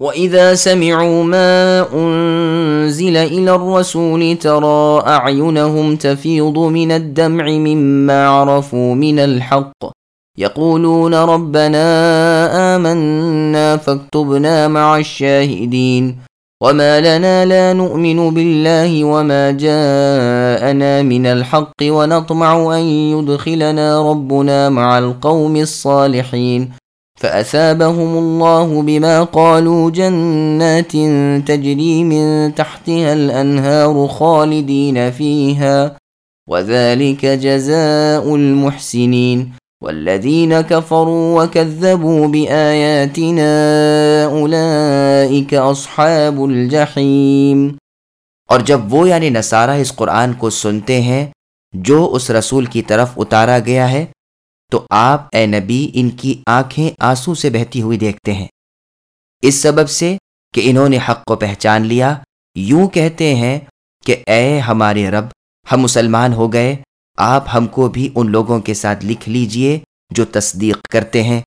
وَإِذَا سَمِعُوا مَا أُنزِلَ إِلَى الرَّسُولِ تَرَى أَعْيُنَهُمْ تَفِيضُ مِنَ الدَّمْعِ مِمَّا عَرَفُوا مِنَ الْحَقِّ. يَقُولُونَ رَبَّنَا آمَنَّا فَاكْتُبْنَا مَعَ الشَّاهِدِينَ. وَمَا لَنَا لَا نُؤْمِنُ بِاللَّهِ وَمَا جَاءَنَا مِنَ الْحَقِّ وَنَطْمَعُ أَن يُدْخِلَنَا رَبُّنَا مَعَ الْقَوْمِ الصَّالِحِينَ. فأثابهم الله بما قالوا جنات تجري من تحتها الأنهار خالدين فيها وذلك جزاء المحسنين. والذين كفروا وكذبوا بآياتنا أولئك أصحاب الجحيم. اور جب وہ یعنی نصارہ اس قرآن کو سنتے ہیں جو اس رسول کی طرف اتارا گیا ہے تو آپ اے نبی ان کی آنکھیں آنسو سے بہتی ہوئی دیکھتے ہیں۔ اس سبب سے کہ انہوں نے حق کو پہچان لیا، یوں کہتے ہیں کہ اے ہمارے رب، ہم مسلمان ہو گئے، آپ ہم کو بھی ان لوگوں کے ساتھ لکھ لیجیے جو تصدیق کرتے ہیں۔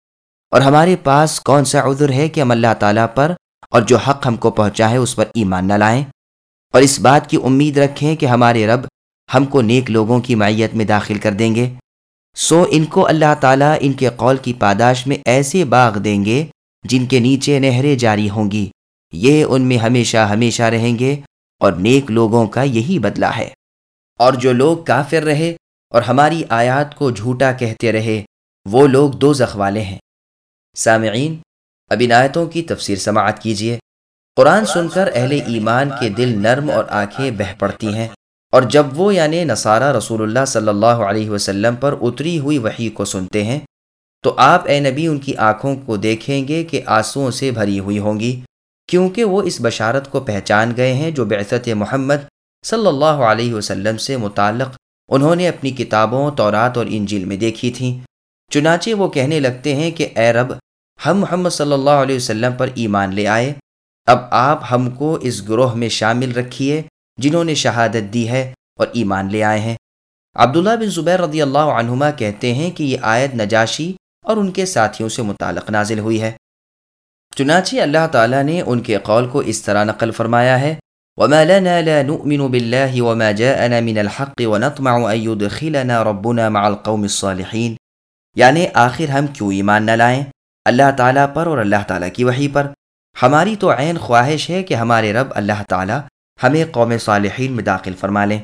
اور ہمارے پاس کون سا عذر ہے کہ ہم اللہ تعالیٰ پر اور جو حق ہم کو پہنچا ہے اس پر ایمان نہ لائیں؟ اور اس بات کی امید رکھیں کہ ہمارے رب ہم کو نیک لوگوں کی معیت میں داخل کر دیں گے۔ سو ان کو اللہ تعالیٰ ان کے قول کی پاداش میں ایسے باغ دیں گے جن کے نیچے نہریں جاری ہوں گی۔ یہ ان میں ہمیشہ ہمیشہ رہیں گے اور نیک لوگوں کا یہی بدلہ ہے۔ اور جو لوگ کافر رہے اور ہماری آیات کو جھوٹا کہتے رہے، وہ لوگ دو والے ہیں۔ سامعین، اب ان آیتوں کی تفسیر سماعت کیجیے قرآن سن کر اہل ایمان کے دل نرم اور آنکھیں بہ پڑتی ہیں۔ اور جب وہ یعنی نصارہ رسول اللہ صلی اللہ علیہ وسلم پر اتری ہوئی وحی کو سنتے ہیں، تو آپ اے نبی ان کی آنکھوں کو دیکھیں گے کہ آنسوؤں سے بھری ہوئی ہوں گی، کیونکہ وہ اس بشارت کو پہچان گئے ہیں جو بعثت محمد صلی اللہ علیہ وسلم سے متعلق انہوں نے اپنی کتابوں، تورات اور انجیل میں دیکھی تھیں۔ چنانچہ وہ کہنے لگتے ہیں کہ اے رب، ہم محمد صلی اللہ علیہ وسلم پر ایمان لے آئے، اب آپ ہم کو اس گروہ میں شامل رکھیے جنہوں نے شہادت دی ہے اور ایمان لے آئے ہیں۔ عبداللہ بن زبیر رضی اللہ عنہما کہتے ہیں کہ یہ آیت نجاشی اور ان کے ساتھیوں سے متعلق نازل ہوئی ہے۔ چنانچہ اللہ تعالیٰ نے ان کے قول کو اس طرح نقل فرمایا ہے، وما لنا لا نؤمن بالله وما جاءنا من الحق ونطمع ان يدخلنا ربنا مع القوم الصالحين۔ یعنی آخر ہم کیوں ایمان نہ لائیں؟ اللہ تعالیٰ پر اور اللہ تعالیٰ کی وحی پر۔ ہماری تو عین خواہش ہے کہ ہمارے رب اللہ تعالیٰ ہمیں قوم صالحین میں داخل فرما لیں۔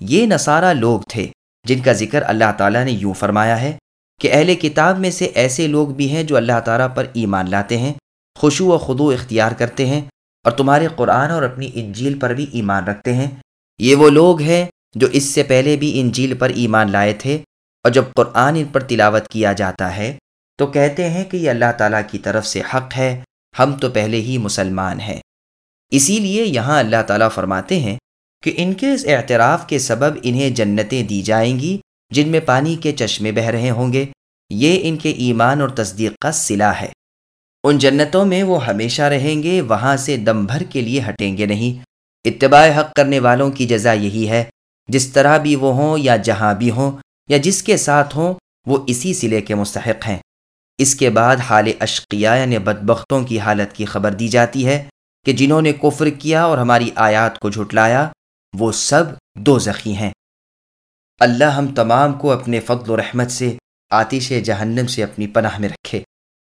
یہ نصارہ لوگ تھے جن کا ذکر اللہ تعالیٰ نے یوں فرمایا ہے کہ اہل کتاب میں سے ایسے لوگ بھی ہیں جو اللہ تعالیٰ پر ایمان لاتے ہیں، خوشو و خدو اختیار کرتے ہیں اور تمہارے قرآن اور اپنی انجیل پر بھی ایمان رکھتے ہیں۔ یہ وہ لوگ ہیں جو اس سے پہلے بھی انجیل پر ایمان لائے تھے اور جب قرآن ان پر تلاوت کیا جاتا ہے تو کہتے ہیں کہ یہ اللہ تعالیٰ کی طرف سے حق ہے، ہم تو پہلے ہی مسلمان ہیں۔ اسی لیے یہاں اللہ تعالیٰ فرماتے ہیں کہ ان کے اس اعتراف کے سبب انہیں جنتیں دی جائیں گی، جن میں پانی کے چشمے بہ رہے ہوں گے۔ یہ ان کے ایمان اور تصدیق کا صلح ہے۔ ان جنتوں میں وہ ہمیشہ رہیں گے، وہاں سے دم بھر کے لیے ہٹیں گے نہیں۔ اتباع حق کرنے والوں کی جزا یہی ہے۔ جس طرح بھی وہ ہوں یا جہاں بھی ہوں یا جس کے ساتھ ہوں، وہ اسی سلے کے مستحق ہیں۔ اس کے بعد حال اشقیہ یعنی بدبختوں کی حالت کی خبر دی جاتی ہے۔ کہ جنہوں نے کفر کیا اور ہماری آیات کو جھٹلایا، وہ سب دو زخی ہیں۔ اللہ ہم تمام کو اپنے فضل و رحمت سے، آتش جہنم سے اپنی پناہ میں رکھے۔